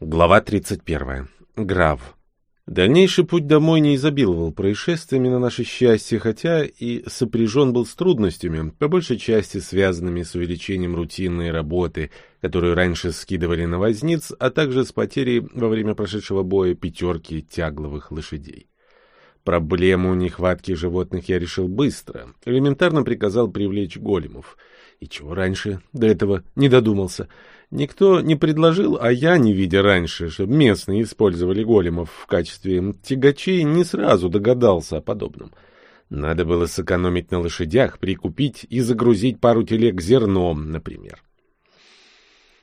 Глава 31. Грав. Дальнейший путь домой не изобиловал происшествиями на наше счастье, хотя и сопряжен был с трудностями, по большей части связанными с увеличением рутинной работы, которую раньше скидывали на возниц, а также с потерей во время прошедшего боя пятерки тягловых лошадей. Проблему нехватки животных я решил быстро. Элементарно приказал привлечь големов. И чего раньше до этого не додумался — Никто не предложил, а я, не видя раньше, чтобы местные использовали големов в качестве тягачей, не сразу догадался о подобном. Надо было сэкономить на лошадях, прикупить и загрузить пару телег зерном, например.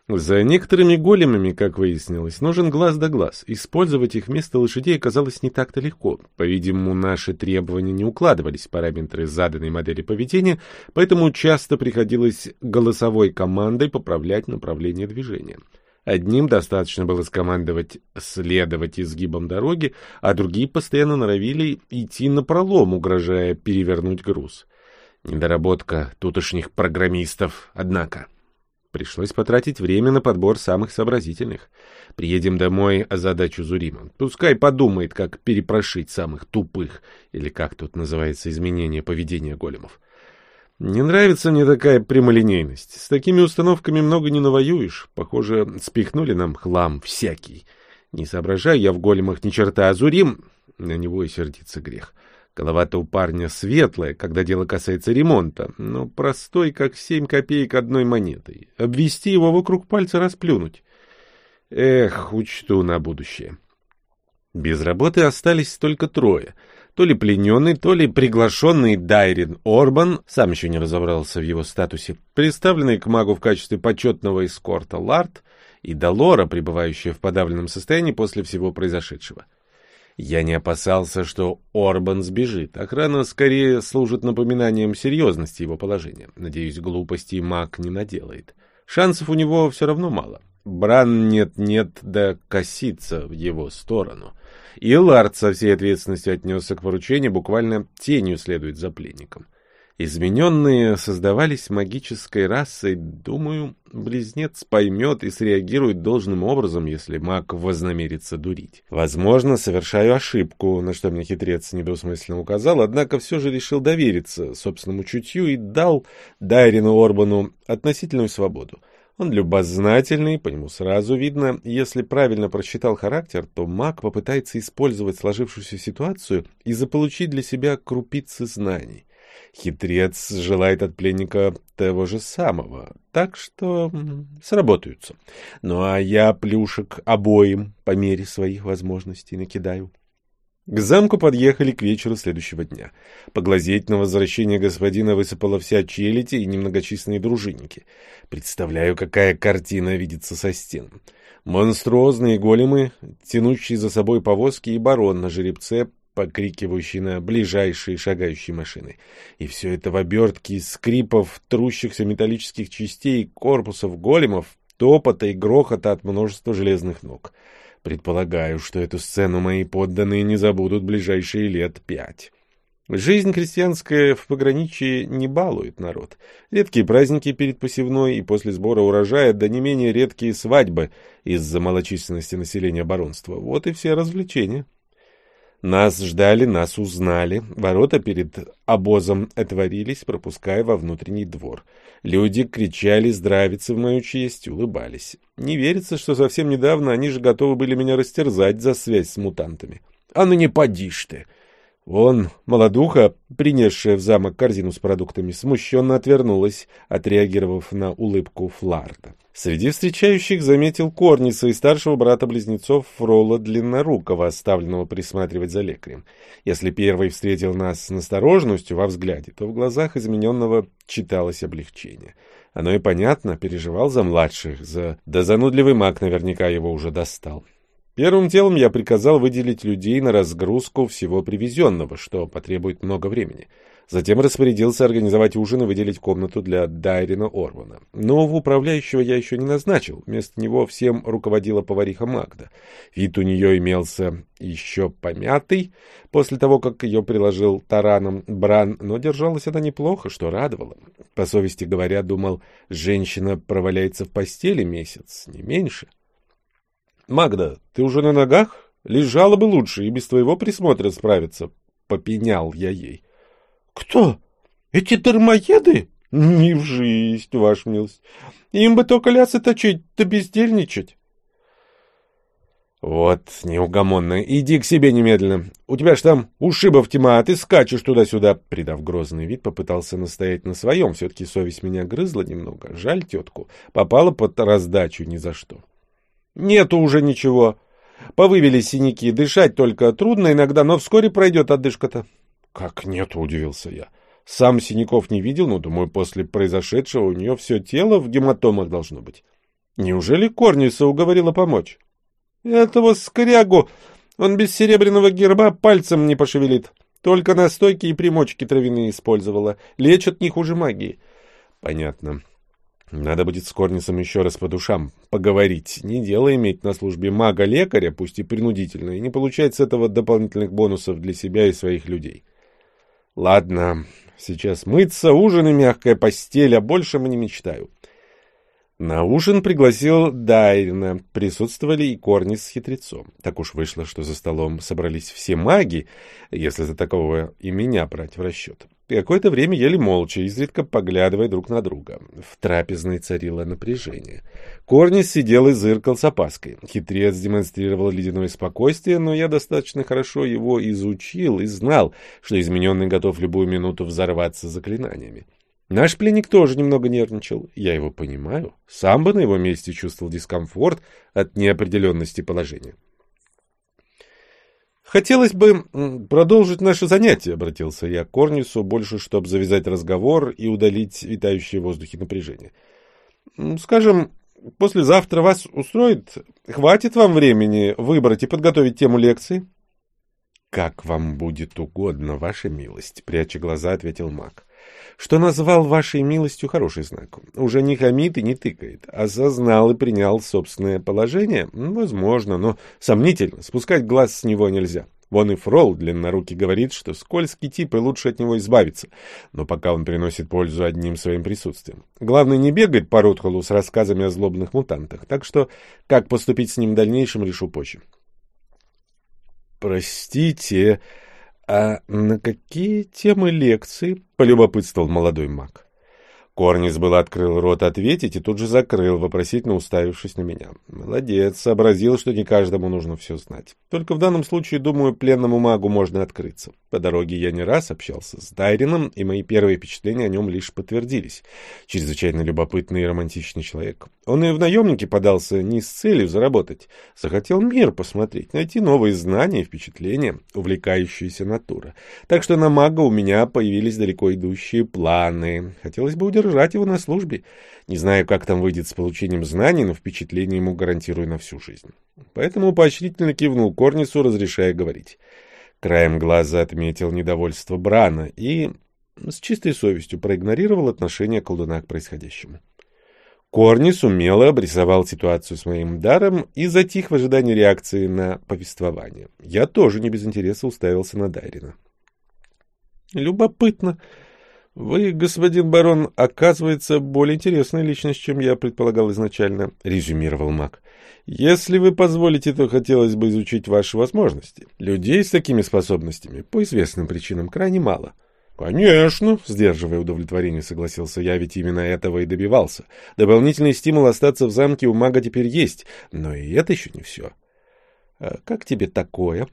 За некоторыми големами, как выяснилось, нужен глаз да глаз. Использовать их вместо лошадей оказалось не так-то легко. По-видимому, наши требования не укладывались в параметры заданной модели поведения, поэтому часто приходилось голосовой командой поправлять направление движения. Одним достаточно было скомандовать следовать изгибам дороги, а другие постоянно норовили идти на пролом, угрожая перевернуть груз. Недоработка тутошних программистов, однако. Пришлось потратить время на подбор самых сообразительных. Приедем домой, а задачу Зурима. Пускай подумает, как перепрошить самых тупых, или как тут называется изменение поведения големов. Не нравится мне такая прямолинейность. С такими установками много не навоюешь. Похоже, спихнули нам хлам всякий. Не соображаю я в големах ни черта, а Зурим... На него и сердиться грех. Голова-то у парня светлая, когда дело касается ремонта, но простой, как семь копеек одной монетой. Обвести его вокруг пальца расплюнуть. Эх, учту на будущее. Без работы остались только трое. То ли плененный, то ли приглашенный Дайрин Орбан, сам еще не разобрался в его статусе, представленный к магу в качестве почетного эскорта Ларт, и Долора, пребывающая в подавленном состоянии после всего произошедшего. Я не опасался, что Орбан сбежит. Охрана скорее служит напоминанием серьезности его положения. Надеюсь, глупостей маг не наделает. Шансов у него все равно мало. Бран нет-нет да косится в его сторону. И Лард со всей ответственностью отнесся к поручению, буквально тенью следует за пленником. Измененные создавались магической расой. Думаю, близнец поймет и среагирует должным образом, если маг вознамерится дурить. Возможно, совершаю ошибку, на что мне хитрец недосмысленно указал, однако все же решил довериться собственному чутью и дал Дайрину Орбану относительную свободу. Он любознательный, по нему сразу видно, если правильно прочитал характер, то маг попытается использовать сложившуюся ситуацию и заполучить для себя крупицы знаний. Хитрец желает от пленника того же самого, так что сработаются. Ну а я плюшек обоим по мере своих возможностей накидаю. К замку подъехали к вечеру следующего дня. Поглазеть на возвращение господина высыпала вся челядь и немногочисленные дружинники. Представляю, какая картина видится со стен. Монструозные големы, тянущие за собой повозки, и барон на жеребце, покрикивающий на ближайшие шагающие машины. И все это в обертке скрипов, трущихся металлических частей, корпусов големов, топота и грохота от множества железных ног. Предполагаю, что эту сцену мои подданные не забудут ближайшие лет пять. Жизнь крестьянская в пограничье не балует народ. Редкие праздники перед посевной и после сбора урожая, да не менее редкие свадьбы из-за малочисленности населения баронства. Вот и все развлечения. Нас ждали, нас узнали. Ворота перед обозом отворились, пропуская во внутренний двор. Люди кричали здравицы в мою честь, улыбались. Не верится, что совсем недавно они же готовы были меня растерзать за связь с мутантами. А ну не подишь ты! Вон, молодуха, принесшая в замок корзину с продуктами, смущенно отвернулась, отреагировав на улыбку Фларда. Среди встречающих заметил Корница и старшего брата-близнецов Фрола Длиннорукова, оставленного присматривать за лекарем. Если первый встретил нас с настороженностью во взгляде, то в глазах измененного читалось облегчение. Оно и понятно, переживал за младших, за... да занудливый маг наверняка его уже достал. Первым делом я приказал выделить людей на разгрузку всего привезенного, что потребует много времени. Затем распорядился организовать ужин и выделить комнату для Дайрина Орвана. Нового управляющего я еще не назначил. Вместо него всем руководила повариха Магда. Вид у нее имелся еще помятый, после того, как ее приложил тараном Бран, но держалась она неплохо, что радовало. По совести говоря, думал, женщина проваляется в постели месяц, не меньше. Магда, ты уже на ногах? Лежала бы лучше, и без твоего присмотра справиться. Попенял я ей. Кто? Эти дармоеды? Не в жизнь, ваша милость. Им бы только лясы точить да бездельничать. Вот, неугомонная, иди к себе немедленно. У тебя ж там ушибов тьма, а ты скачешь туда-сюда. Придав грозный вид, попытался настоять на своем. Все-таки совесть меня грызла немного. Жаль тетку. Попала под раздачу ни за что. Нету уже ничего. Повывели синяки. Дышать только трудно иногда, но вскоре пройдет одышка-то. Как нету, удивился я. Сам синяков не видел, но, думаю, после произошедшего у нее все тело в гематомах должно быть. Неужели Корниса уговорила помочь? Этого скрягу он без серебряного герба пальцем не пошевелит. Только настойки и примочки травяные использовала. Лечат не хуже магии. Понятно. Надо будет с Корнисом еще раз по душам поговорить. Не дело иметь на службе мага-лекаря, пусть и принудительно, и не получать с этого дополнительных бонусов для себя и своих людей. Ладно, сейчас мыться, ужин и мягкая постель, а больше мы не мечтаю. На ужин пригласил Дайрина, присутствовали и Корнис с хитрецом. Так уж вышло, что за столом собрались все маги, если за такого и меня брать в расчет. Какое-то время ели молча, изредка поглядывая друг на друга. В трапезной царило напряжение. Корнис сидел и зыркал с опаской. Хитрец демонстрировал ледяное спокойствие, но я достаточно хорошо его изучил и знал, что измененный готов любую минуту взорваться заклинаниями. Наш пленник тоже немного нервничал. Я его понимаю. Сам бы на его месте чувствовал дискомфорт от неопределенности положения. «Хотелось бы продолжить наше занятие», — обратился я к Корнису, больше, чтобы завязать разговор и удалить витающие в воздухе напряжение. «Скажем, послезавтра вас устроит? Хватит вам времени выбрать и подготовить тему лекции?» «Как вам будет угодно, ваша милость», — пряча глаза, ответил маг. Что назвал вашей милостью хороший знак. Уже не хамит и не тыкает. Осознал и принял собственное положение? Возможно, но сомнительно. Спускать глаз с него нельзя. Вон и Фрол длиннорукий говорит, что скользкий тип и лучше от него избавиться, но пока он приносит пользу одним своим присутствием. Главное не бегать по Ротхолу с рассказами о злобных мутантах, так что как поступить с ним в дальнейшем решу позже. «Простите...» «А на какие темы лекции?» — полюбопытствовал молодой маг. Корнис был открыл рот ответить и тут же закрыл, вопросительно уставившись на меня. Молодец, сообразил, что не каждому нужно все знать. Только в данном случае, думаю, пленному магу можно открыться. По дороге я не раз общался с Дайрином, и мои первые впечатления о нем лишь подтвердились. Чрезвычайно любопытный и романтичный человек. Он и в наемники подался не с целью заработать. Захотел мир посмотреть, найти новые знания и впечатления, увлекающаяся натура. Так что на мага у меня появились далеко идущие планы. Хотелось бы удержать держать его на службе. Не знаю, как там выйдет с получением знаний, но впечатление ему гарантирую на всю жизнь. Поэтому поощрительно кивнул Корнису, разрешая говорить. Краем глаза отметил недовольство Брана и с чистой совестью проигнорировал отношение колдуна к происходящему. Корнис умело обрисовал ситуацию с моим даром и затих в ожидании реакции на повествование. Я тоже не без интереса уставился на Дайрина. «Любопытно», «Вы, господин барон, оказывается, более интересная личность, чем я предполагал изначально», — резюмировал маг. «Если вы позволите, то хотелось бы изучить ваши возможности. Людей с такими способностями, по известным причинам, крайне мало». «Конечно», — сдерживая удовлетворение, согласился я, ведь именно этого и добивался. Дополнительный стимул остаться в замке у мага теперь есть, но и это еще не все. «А как тебе такое?»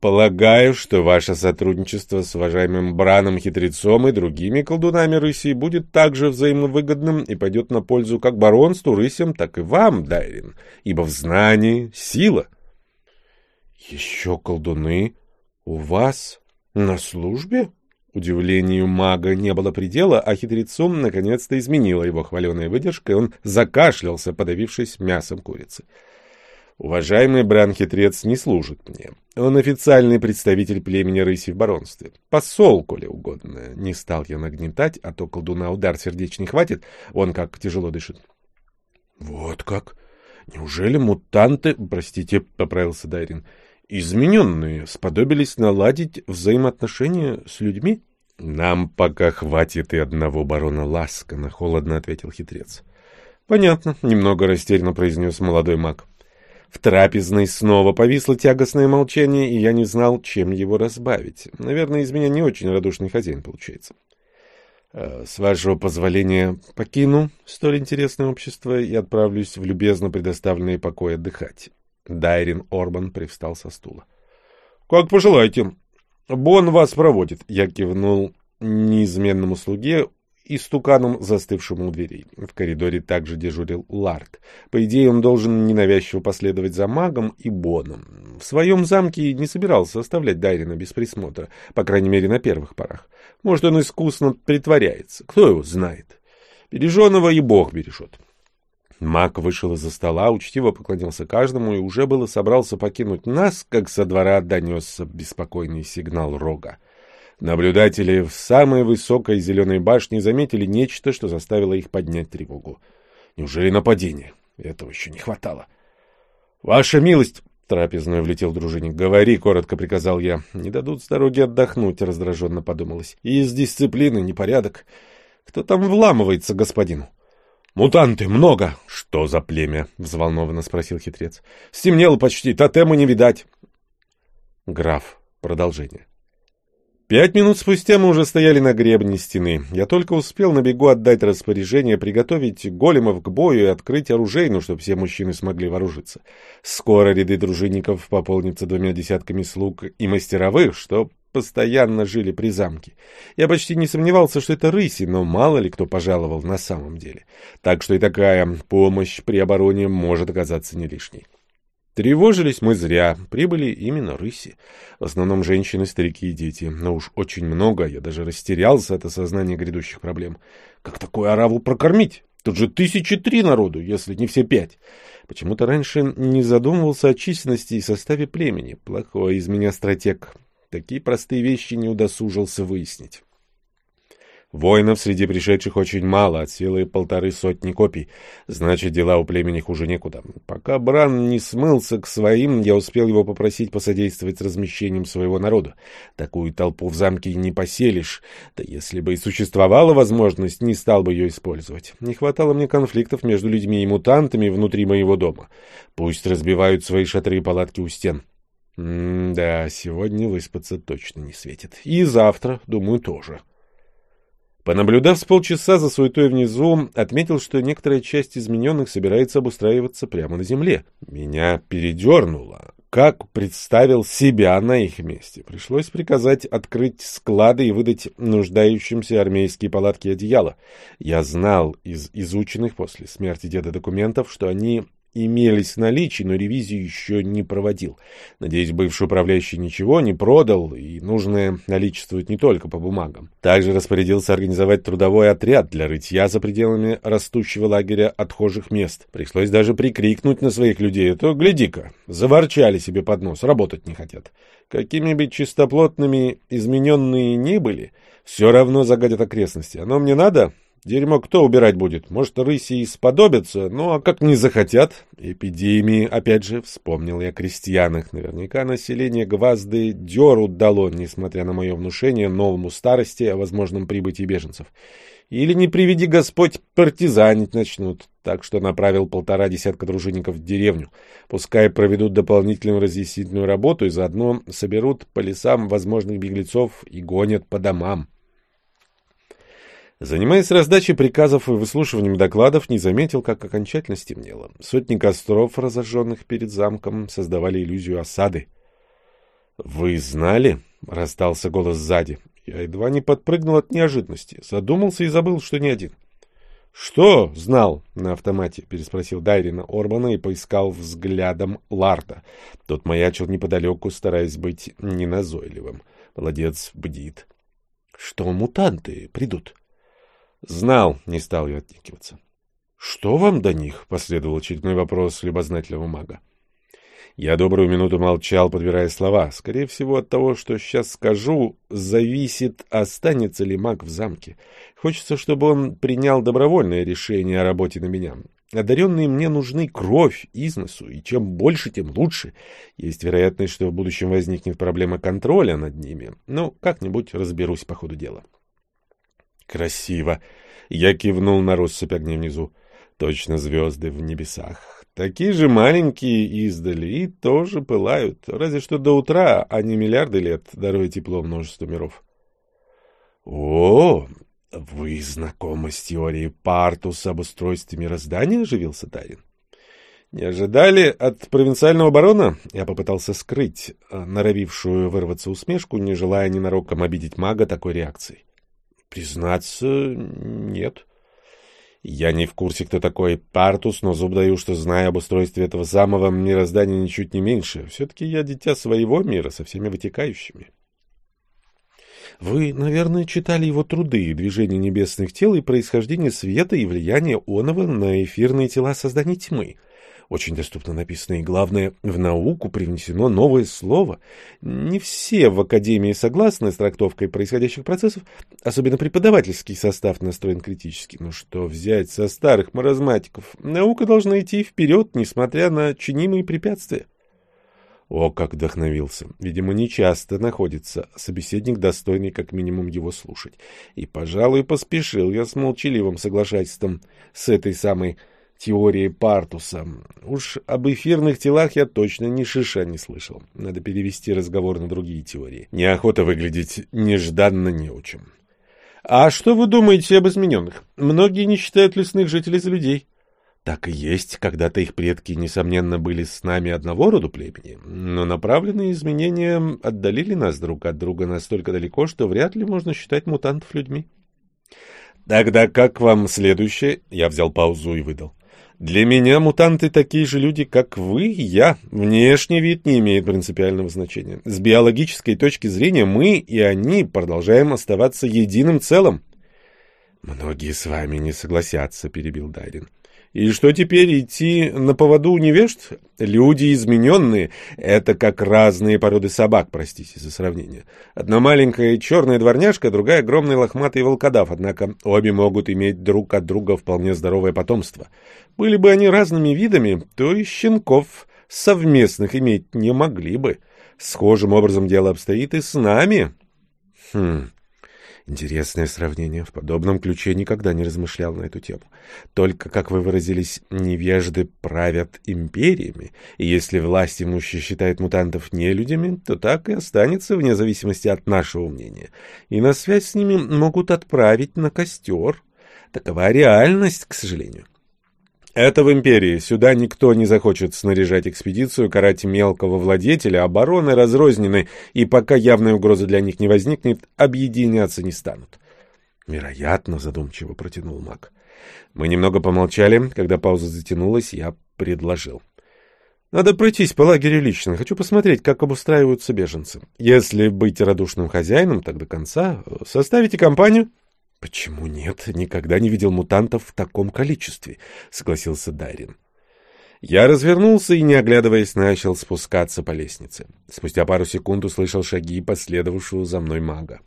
Полагаю, что ваше сотрудничество с уважаемым Браном Хитрецом и другими колдунами рыси будет также взаимовыгодным и пойдет на пользу как баронству рысям, так и вам, Дайрин, ибо в знании сила. Еще колдуны у вас на службе? Удивлению мага не было предела, а хитрецом наконец-то изменила его хваленая выдержка, и он закашлялся, подавившись мясом курицы. Уважаемый Бран-хитрец не служит мне. Он официальный представитель племени рыси в баронстве. Посол, коли угодно. Не стал я нагнетать, а то колдуна удар сердечный хватит, он как тяжело дышит. — Вот как? Неужели мутанты, простите, — поправился Дайрин, — измененные сподобились наладить взаимоотношения с людьми? — Нам пока хватит и одного барона Ласкана, — холодно ответил хитрец. — Понятно, — немного растерянно произнес молодой маг. — В трапезной снова повисло тягостное молчание, и я не знал, чем его разбавить. Наверное, из меня не очень радушный хозяин получается. Э, с вашего позволения покину столь интересное общество и отправлюсь в любезно предоставленные покои отдыхать. Дайрин Орбан привстал со стула. — Как пожелаете. Бон вас проводит. Я кивнул неизменному слуге, и стуканом, застывшему у дверей. В коридоре также дежурил Ларт. По идее, он должен ненавязчиво последовать за магом и Боном. В своем замке не собирался оставлять Дайрина без присмотра, по крайней мере, на первых порах. Может, он искусно притворяется, кто его знает. Береженого и Бог бережет. Маг вышел из-за стола, учтиво поклонился каждому и уже было собрался покинуть нас, как со двора донесся беспокойный сигнал рога. Наблюдатели в самой высокой зеленой башне заметили нечто, что заставило их поднять тревогу. Неужели нападение? Этого еще не хватало. — Ваша милость! — трапезную влетел дружинник. — Говори, — коротко приказал я. — Не дадут с дороги отдохнуть, — раздраженно подумалось. — Из дисциплины непорядок. Кто там вламывается господину? — Мутанты, много! — Что за племя? — взволнованно спросил хитрец. — Стемнело почти, тотема не видать. Граф. Продолжение. Пять минут спустя мы уже стояли на гребне стены. Я только успел на бегу отдать распоряжение приготовить големов к бою и открыть оружейну, чтобы все мужчины смогли вооружиться. Скоро ряды дружинников пополнятся двумя десятками слуг и мастеровых, что постоянно жили при замке. Я почти не сомневался, что это рыси, но мало ли кто пожаловал на самом деле. Так что и такая помощь при обороне может оказаться не лишней. Тревожились мы зря, прибыли именно рыси. В основном женщины, старики и дети. Но уж очень много, я даже растерялся от осознания грядущих проблем. Как такую ораву прокормить? Тут же тысячи три народу, если не все пять. Почему-то раньше не задумывался о численности и составе племени. Плохой из меня стратег. Такие простые вещи не удосужился выяснить. Воинов среди пришедших очень мало, от силы полторы сотни копий. Значит, дела у племени хуже некуда. Пока Бран не смылся к своим, я успел его попросить посодействовать размещением своего народа. Такую толпу в замке не поселишь. Да если бы и существовала возможность, не стал бы ее использовать. Не хватало мне конфликтов между людьми и мутантами внутри моего дома. Пусть разбивают свои шатры и палатки у стен. М да, сегодня выспаться точно не светит. И завтра, думаю, тоже. Понаблюдав с полчаса за суетой внизу, отметил, что некоторая часть измененных собирается обустраиваться прямо на земле. Меня передернуло. Как представил себя на их месте? Пришлось приказать открыть склады и выдать нуждающимся армейские палатки и одеяла. Я знал из изученных после смерти деда документов, что они имелись в наличии, но ревизию еще не проводил. Надеюсь, бывший управляющий ничего не продал, и нужное наличествует не только по бумагам. Также распорядился организовать трудовой отряд для рытья за пределами растущего лагеря отхожих мест. Пришлось даже прикрикнуть на своих людей, а то, гляди-ка, заворчали себе под нос, работать не хотят. Какими бы чистоплотными измененные ни были, все равно загадят окрестности. Оно мне надо? Дерьмо кто убирать будет? Может, рыси и сподобятся, ну а как не захотят? Эпидемии, опять же, вспомнил я о крестьянах. Наверняка население Гвазды дёру дало, несмотря на мое внушение новому старости о возможном прибытии беженцев. Или, не приведи Господь, партизанить начнут. Так что направил полтора десятка дружинников в деревню. Пускай проведут дополнительную разъяснительную работу и заодно соберут по лесам возможных беглецов и гонят по домам. Занимаясь раздачей приказов и выслушиванием докладов, не заметил, как окончательно стемнело. Сотни костров, разожженных перед замком, создавали иллюзию осады. — Вы знали? — раздался голос сзади. Я едва не подпрыгнул от неожиданности. Задумался и забыл, что не один. — Что знал? — на автомате переспросил Дайрина Орбана и поискал взглядом Ларта. Тот маячил неподалеку, стараясь быть неназойливым. Молодец, бдит. — Что мутанты придут? — Знал, не стал я отнекиваться. — Что вам до них? — последовал очередной вопрос любознательного мага. Я добрую минуту молчал, подбирая слова. Скорее всего, от того, что сейчас скажу, зависит, останется ли маг в замке. Хочется, чтобы он принял добровольное решение о работе на меня. Одаренные мне нужны кровь, износу, и чем больше, тем лучше. Есть вероятность, что в будущем возникнет проблема контроля над ними. Но как-нибудь разберусь по ходу дела. Красиво. Я кивнул на россыпь огней внизу. Точно звезды в небесах. Такие же маленькие издали и тоже пылают, разве что до утра, а не миллиарды лет, даруя тепло множеству миров. — О, вы знакомы с теорией Партуса об устройстве мироздания? — оживился Тарин. Не ожидали от провинциального барона? Я попытался скрыть э, норовившую вырваться усмешку, не желая ненароком обидеть мага такой реакцией. Признаться, нет. Я не в курсе, кто такой Партус, но зуб даю, что знаю об устройстве этого самого мироздания ничуть не меньше. Все-таки я дитя своего мира со всеми вытекающими. Вы, наверное, читали его труды «Движение небесных тел» и «Происхождение света и влияние оного на эфирные тела создания тьмы» очень доступно написано, и, главное, в науку привнесено новое слово. Не все в Академии согласны с трактовкой происходящих процессов, особенно преподавательский состав настроен критически. Но что взять со старых маразматиков? Наука должна идти вперед, несмотря на чинимые препятствия. О, как вдохновился. Видимо, нечасто находится собеседник, достойный как минимум его слушать. И, пожалуй, поспешил я с молчаливым соглашательством с этой самой теории Партуса. Уж об эфирных телах я точно ни шиша не слышал. Надо перевести разговор на другие теории. Неохота выглядеть нежданно неучим. А что вы думаете об измененных? Многие не считают лесных жителей за людей. Так и есть, когда-то их предки, несомненно, были с нами одного рода племени, но направленные изменения отдалили нас друг от друга настолько далеко, что вряд ли можно считать мутантов людьми. Тогда как вам следующее? Я взял паузу и выдал. Для меня мутанты такие же люди, как вы я. Внешний вид не имеет принципиального значения. С биологической точки зрения мы и они продолжаем оставаться единым целым. Многие с вами не согласятся, перебил Дайрин. И что теперь, идти на поводу у невежд? Люди измененные — это как разные породы собак, простите за сравнение. Одна маленькая черная дворняжка, другая огромный лохматый волкодав, однако обе могут иметь друг от друга вполне здоровое потомство. Были бы они разными видами, то и щенков совместных иметь не могли бы. Схожим образом дело обстоит и с нами. Хм... Интересное сравнение. В подобном ключе никогда не размышлял на эту тему. Только, как вы выразились, невежды правят империями, и если власть имущие считает мутантов нелюдями, то так и останется вне зависимости от нашего мнения. И на связь с ними могут отправить на костер. Такова реальность, к сожалению. Это в империи. Сюда никто не захочет снаряжать экспедицию, карать мелкого владетеля, обороны разрознены, и пока явной угрозы для них не возникнет, объединяться не станут. Вероятно, задумчиво протянул маг. Мы немного помолчали. Когда пауза затянулась, я предложил. Надо пройтись по лагерю лично. Хочу посмотреть, как обустраиваются беженцы. Если быть радушным хозяином, так до конца. Составите компанию? — Почему нет? Никогда не видел мутантов в таком количестве, — согласился Дайрин. Я развернулся и, не оглядываясь, начал спускаться по лестнице. Спустя пару секунд услышал шаги последовавшего за мной мага.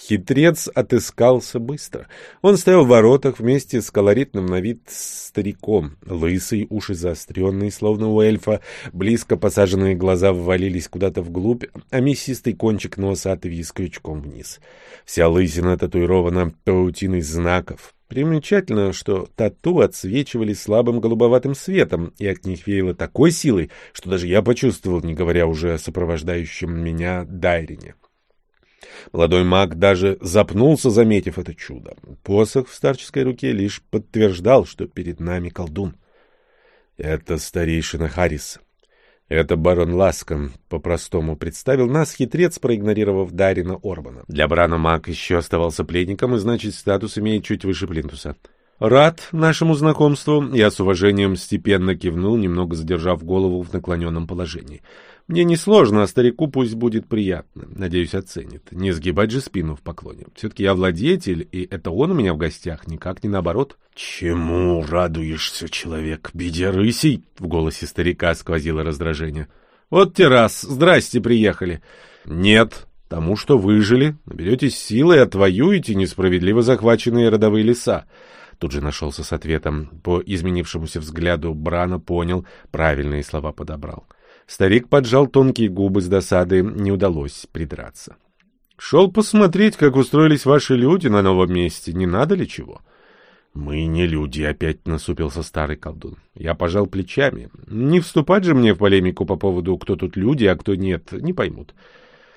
Хитрец отыскался быстро. Он стоял в воротах вместе с колоритным на вид стариком. Лысый, уши заостренные, словно у эльфа, близко посаженные глаза ввалились куда-то вглубь, а мясистый кончик носа отвис крючком вниз. Вся лысина татуирована паутиной знаков. Примечательно, что тату отсвечивали слабым голубоватым светом, и от них веяло такой силой, что даже я почувствовал, не говоря уже о сопровождающем меня Дайрине. Молодой маг даже запнулся, заметив это чудо. Посох в старческой руке лишь подтверждал, что перед нами колдун. Это старейшина Харрис. Это барон Ласкан, по-простому представил нас хитрец, проигнорировав Дарина Орбана. Для Брана маг еще оставался пленником, и значит, статус имеет чуть выше плинтуса. «Рад нашему знакомству». Я с уважением степенно кивнул, немного задержав голову в наклоненном положении. Мне несложно, а старику пусть будет приятно. Надеюсь, оценит. Не сгибать же спину в поклоне. Все-таки я владетель, и это он у меня в гостях, никак не наоборот. — Чему радуешься, человек? Беде рысей? — в голосе старика сквозило раздражение. — Вот те раз. Здрасте, приехали. — Нет, тому, что выжили. Наберетесь силы и отвоюете несправедливо захваченные родовые леса. Тут же нашелся с ответом. По изменившемуся взгляду Брана понял, правильные слова подобрал. — Старик поджал тонкие губы с досады, не удалось придраться. — Шел посмотреть, как устроились ваши люди на новом месте, не надо ли чего? «Мы не люди», — опять насупился старый колдун. Я пожал плечами. Не вступать же мне в полемику по поводу, кто тут люди, а кто нет, не поймут.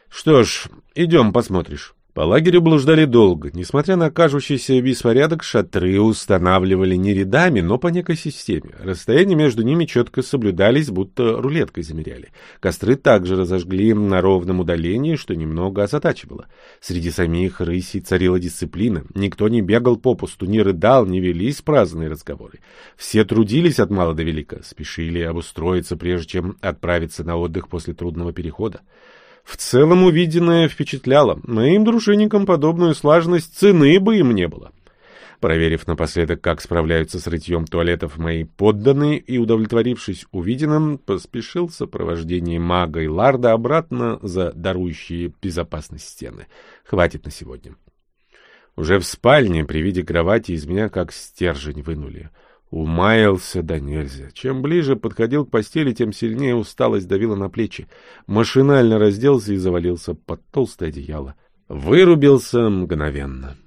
«Что ж, идем, посмотришь». По лагерю блуждали долго. Несмотря на кажущийся беспорядок, шатры устанавливали не рядами, но по некой системе. Расстояния между ними четко соблюдались, будто рулеткой замеряли. Костры также разожгли на ровном удалении, что немного озадачивало. Среди самих рысей царила дисциплина. Никто не бегал попусту, не рыдал, не велись праздные разговоры. Все трудились от мала до велика, спешили обустроиться, прежде чем отправиться на отдых после трудного перехода. В целом увиденное впечатляло. Моим дружинникам подобную слаженность цены бы им не было. Проверив напоследок, как справляются с рытьем туалетов мои подданные, и удовлетворившись увиденным, поспешил в мага и ларда обратно за дарующие безопасность стены. Хватит на сегодня. Уже в спальне при виде кровати из меня как стержень вынули. Умаялся да нельзя. Чем ближе подходил к постели, тем сильнее усталость давила на плечи. Машинально разделся и завалился под толстое одеяло. Вырубился мгновенно.